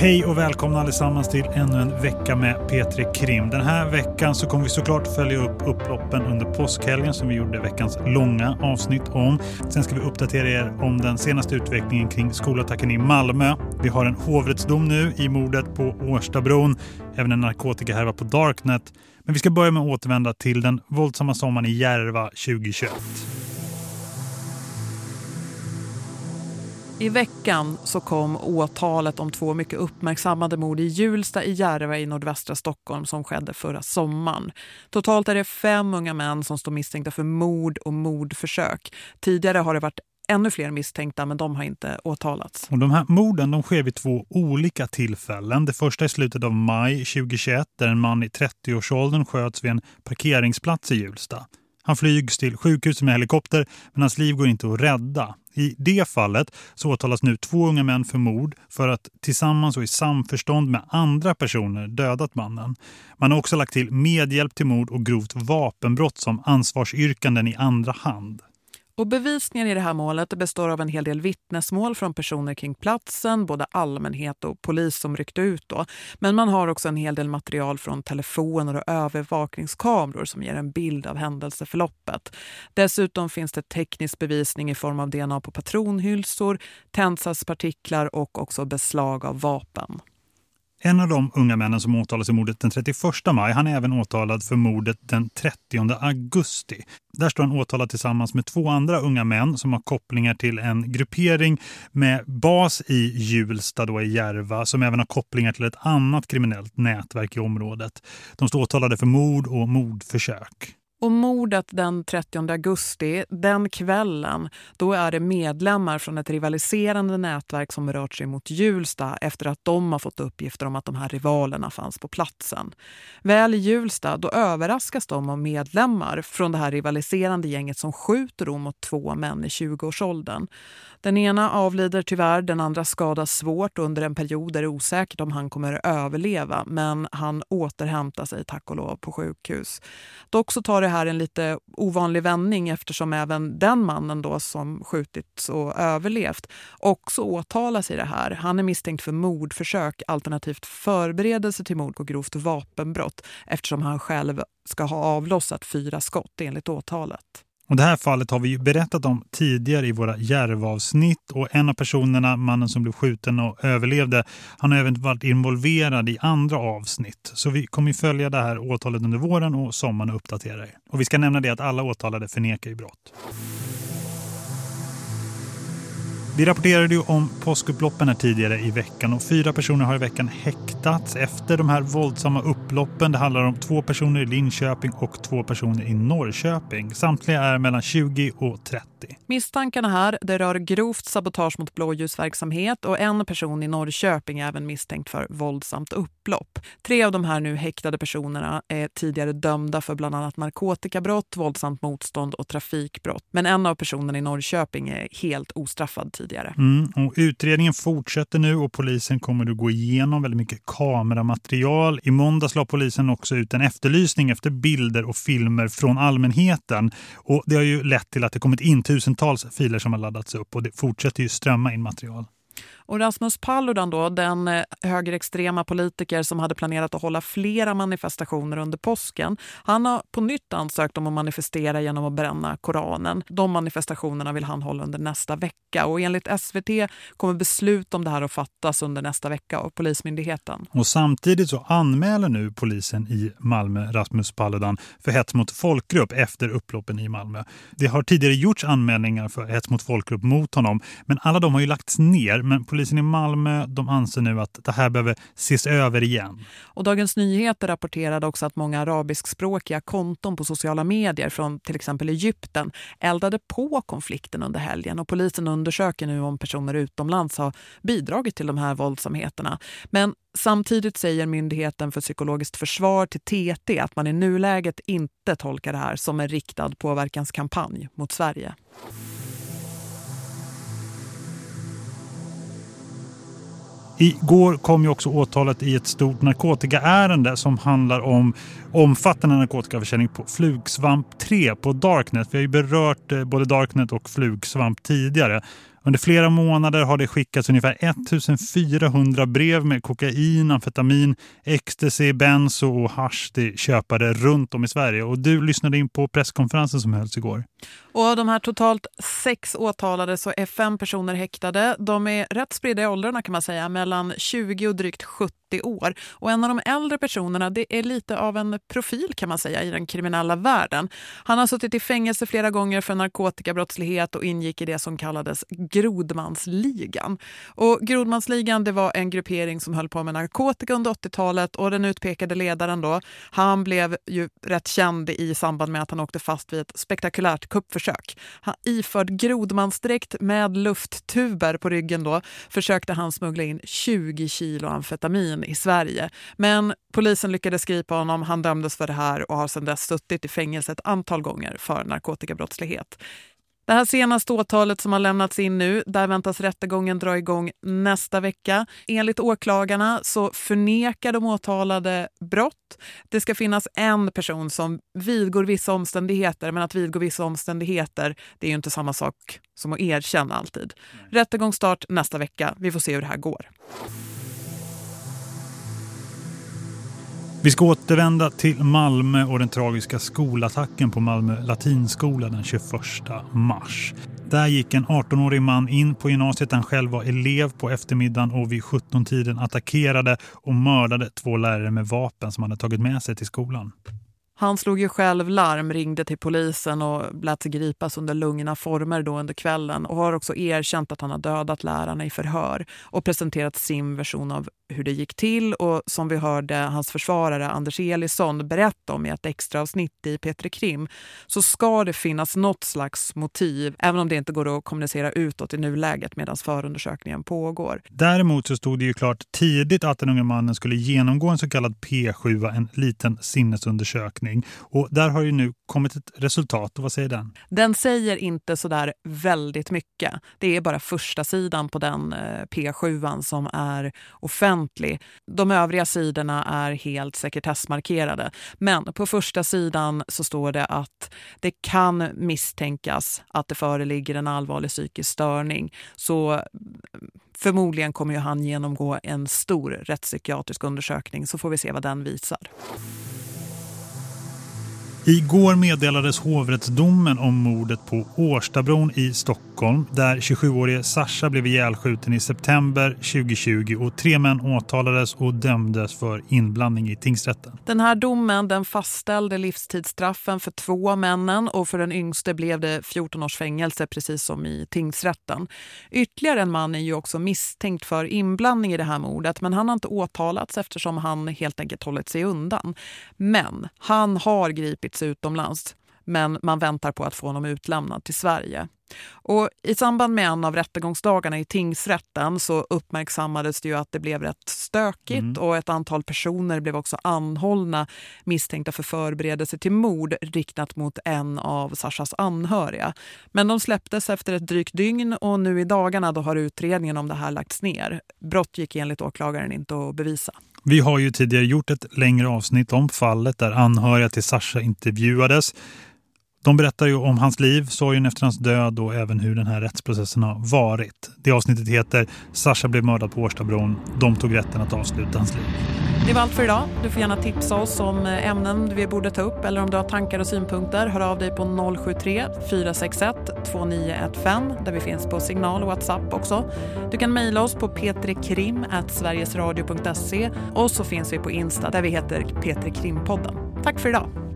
Hej och välkomna allesammans till ännu en vecka med P3 Krim. Den här veckan så kommer vi såklart följa upp upploppen under påskhelgen som vi gjorde veckans långa avsnitt om. Sen ska vi uppdatera er om den senaste utvecklingen kring skolattacken i Malmö. Vi har en hovrättsdom nu i mordet på Årstabron, även en narkotikahärva på Darknet. Men vi ska börja med att återvända till den våldsamma sommaren i Järva 2021. I veckan så kom åtalet om två mycket uppmärksammade mord i Hjulsta i Järva i nordvästra Stockholm som skedde förra sommaren. Totalt är det fem unga män som står misstänkta för mord och mordförsök. Tidigare har det varit ännu fler misstänkta men de har inte åtalats. Och de här morden de sker vid två olika tillfällen. Det första är slutet av maj 2021 där en man i 30-årsåldern sköts vid en parkeringsplats i Hjulsta. Han flygs till sjukhuset med helikopter men hans liv går inte att rädda. I det fallet så åtalas nu två unga män för mord för att tillsammans och i samförstånd med andra personer dödat mannen. Man har också lagt till medhjälp till mord och grovt vapenbrott som ansvarsyrkanden i andra hand. Och bevisningen i det här målet består av en hel del vittnesmål från personer kring platsen, både allmänhet och polis som ryckte ut då. Men man har också en hel del material från telefoner och övervakningskameror som ger en bild av händelseförloppet. Dessutom finns det teknisk bevisning i form av DNA på patronhylsor, tändsatspartiklar och också beslag av vapen. En av de unga männen som åtalas i mordet den 31 maj, han är även åtalad för mordet den 30 augusti. Där står han åtalad tillsammans med två andra unga män som har kopplingar till en gruppering med bas i Hjulsta då i Järva som även har kopplingar till ett annat kriminellt nätverk i området. De står åtalade för mord och mordförsök. Och mordet den 30 augusti, den kvällen, då är det medlemmar från ett rivaliserande nätverk som rört sig mot Hjulsta efter att de har fått uppgifter om att de här rivalerna fanns på platsen. Väl i Hjulsta, då överraskas de av medlemmar från det här rivaliserande gänget som skjuter mot två män i 20-årsåldern. Den ena avlider tyvärr, den andra skadas svårt och under en period är det osäkert om han kommer att överleva men han återhämtar sig tack och lov på sjukhus. Dock så tar det här en lite ovanlig vändning eftersom även den mannen då som skjutits och överlevt också åtalas i det här. Han är misstänkt för mordförsök alternativt förberedelse till mord och grovt vapenbrott eftersom han själv ska ha avlossat fyra skott enligt åtalet. Och det här fallet har vi ju berättat om tidigare i våra järvavsnitt och en av personerna, mannen som blev skjuten och överlevde, han har även varit involverad i andra avsnitt. Så vi kommer följa det här åtalet under våren och sommaren och uppdatera er. Och vi ska nämna det att alla åtalade förnekar i brott. Vi rapporterade ju om påskupploppen här tidigare i veckan och fyra personer har i veckan häktats efter de här våldsamma upploppen. Det handlar om två personer i Linköping och två personer i Norrköping. Samtliga är mellan 20 och 30. Misstankarna här det rör grovt sabotage mot blåljusverksamhet och en person i Norrköping är även misstänkt för våldsamt upplopp. Tre av de här nu häktade personerna är tidigare dömda för bland annat narkotikabrott, våldsamt motstånd och trafikbrott. Men en av personerna i Norrköping är helt ostraffad tidigare. Mm, och utredningen fortsätter nu och polisen kommer att gå igenom väldigt mycket kameramaterial. I måndags la polisen också ut en efterlysning efter bilder och filmer från allmänheten. Och det har ju lett till att det kommit in tusentals filer som har laddats upp och det fortsätter ju strömma in material. Och Rasmus Paludan då, den eh, högerextrema politiker som hade planerat att hålla flera manifestationer under påsken. Han har på nytt ansökt om att manifestera genom att bränna Koranen. De manifestationerna vill han hålla under nästa vecka och enligt SVT kommer beslut om det här att fattas under nästa vecka av Polismyndigheten. Och samtidigt så anmäler nu polisen i Malmö Rasmus Paludan för hets mot folkgrupp efter upploppen i Malmö. Det har tidigare gjorts anmälningar för hets mot folkgrupp mot honom men alla de har ju lagts ner men polisen Polisen i Malmö de anser nu att det här behöver ses över igen. Och Dagens Nyheter rapporterade också att många arabiskspråkiga konton på sociala medier från till exempel Egypten eldade på konflikten under helgen och polisen undersöker nu om personer utomlands har bidragit till de här våldsamheterna. Men Samtidigt säger Myndigheten för psykologiskt försvar till TT att man i nuläget inte tolkar det här som en riktad påverkanskampanj mot Sverige. Igår kom ju också åtalet i ett stort narkotikaärende som handlar om omfattande narkotikaförsäljning på Flugsvamp 3 på Darknet. Vi har ju berört eh, både Darknet och Flugsvamp tidigare. Under flera månader har det skickats ungefär 1400 brev med kokain, amfetamin, ecstasy, benzo och hash till köpare runt om i Sverige. Och du lyssnade in på presskonferensen som hölls igår. Och av de här totalt sex åtalade så är fem personer häktade. De är rätt spridda i åldrarna kan man säga, mellan 20 och drygt 70 år. Och en av de äldre personerna det är lite av en profil kan man säga i den kriminella världen. Han har suttit i fängelse flera gånger för narkotikabrottslighet och ingick i det som kallades Grodmansligan. Och Grodmansligan det var en gruppering som höll på med narkotika under 80-talet och den utpekade ledaren då, han blev ju rätt känd i samband med att han åkte fast vid ett spektakulärt kuppförsök. Han iförd grodmansdräkt med lufttuber på ryggen då försökte han smuggla in 20 kilo amfetamin i Sverige. Men polisen lyckades gripa honom, han dömdes för det här och har sedan dess suttit i fängelse ett antal gånger för narkotikabrottslighet. Det här senaste åtalet som har lämnats in nu, där väntas rättegången dra igång nästa vecka. Enligt åklagarna så förnekar de åtalade brott. Det ska finnas en person som vidgår vissa omständigheter, men att vidgå vissa omständigheter det är ju inte samma sak som att erkänna alltid. Rättegångsstart nästa vecka. Vi får se hur det här går. Vi ska återvända till Malmö och den tragiska skolattacken på Malmö latinskola den 21 mars. Där gick en 18-årig man in på gymnasiet. Han själv var elev på eftermiddagen och vid 17-tiden attackerade och mördade två lärare med vapen som han hade tagit med sig till skolan. Han slog ju själv larm, ringde till polisen och lät sig gripas under lugna former då under kvällen och har också erkänt att han har dödat lärarna i förhör och presenterat sin version av hur det gick till och som vi hörde hans försvarare Anders Elisson berätta om i ett extra avsnitt i Petri Krim så ska det finnas något slags motiv även om det inte går att kommunicera utåt i nuläget medan förundersökningen pågår. Däremot så stod det ju klart tidigt att den unge mannen skulle genomgå en så kallad P7, en liten sinnesundersökning. Och där har ju nu kommit ett resultat. Och vad säger den? Den säger inte så där väldigt mycket. Det är bara första sidan på den eh, P7 som är offentlig offentlig. De övriga sidorna är helt sekretessmarkerade. Men på första sidan så står det att det kan misstänkas att det föreligger en allvarlig psykisk störning. Så eh, förmodligen kommer ju han genomgå en stor rättspsykiatrisk undersökning så får vi se vad den visar. Igår meddelades hovrättsdomen om mordet på Årstabron i Stockholm där 27-årige Sasha blev ihjälskjuten i september 2020 och tre män åtalades och dömdes för inblandning i tingsrätten. Den här domen den fastställde livstidsstraffen för två männen och för den yngste blev det 14 års fängelse precis som i tingsrätten. Ytterligare en man är ju också misstänkt för inblandning i det här mordet men han har inte åtalats eftersom han helt enkelt hållit sig undan. Men han har gripits utomlands men man väntar på att få honom utlämnad till Sverige. Och I samband med en av rättegångsdagarna i tingsrätten så uppmärksammades det ju att det blev rätt stökigt mm. och ett antal personer blev också anhållna misstänkta för förberedelse till mord riktat mot en av Sashas anhöriga. Men de släpptes efter ett drygt dygn och nu i dagarna då har utredningen om det här lagts ner. Brott gick enligt åklagaren inte att bevisa. Vi har ju tidigare gjort ett längre avsnitt om fallet där anhöriga till Sasha intervjuades. De berättar ju om hans liv, sorgen efter hans död och även hur den här rättsprocessen har varit. Det avsnittet heter Sasha blev mördad på Årstabron. De tog rätten att avsluta hans liv. Det var allt för idag. Du får gärna tipsa oss om eh, ämnen vi borde ta upp eller om du har tankar och synpunkter. Hör av dig på 073 461 2915 där vi finns på signal och WhatsApp också. Du kan mejla oss på petrekrim.sverigesradio.se och så finns vi på Insta där vi heter Petrekrimpodden. Tack för idag!